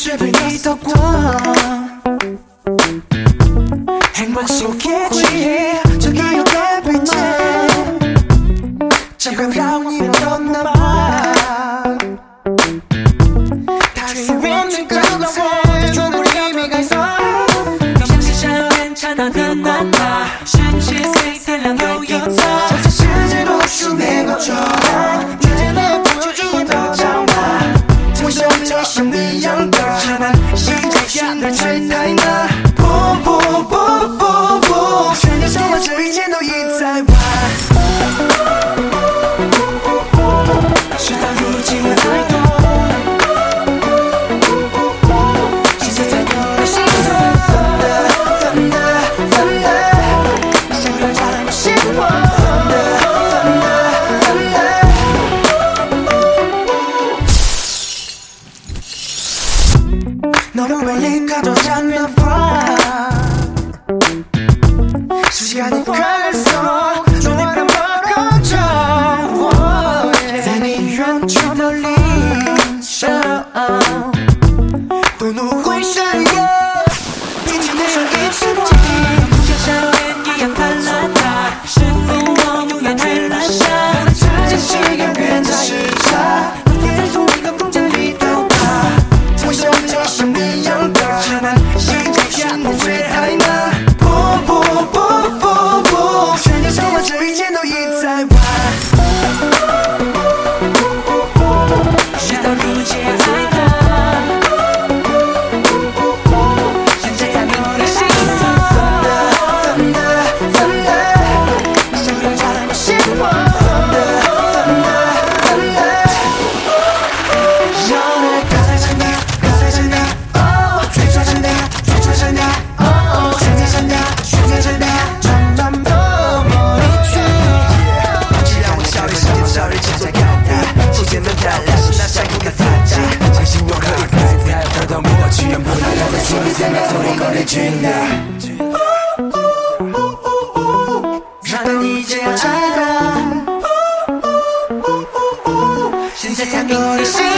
샷을 이 덕과 행복 속에 너무 멀리 가져갔나 봐 시간이 갈수록 너와는 멀어져. Then in 또 누구의 샤이야 내려 剩下残的心。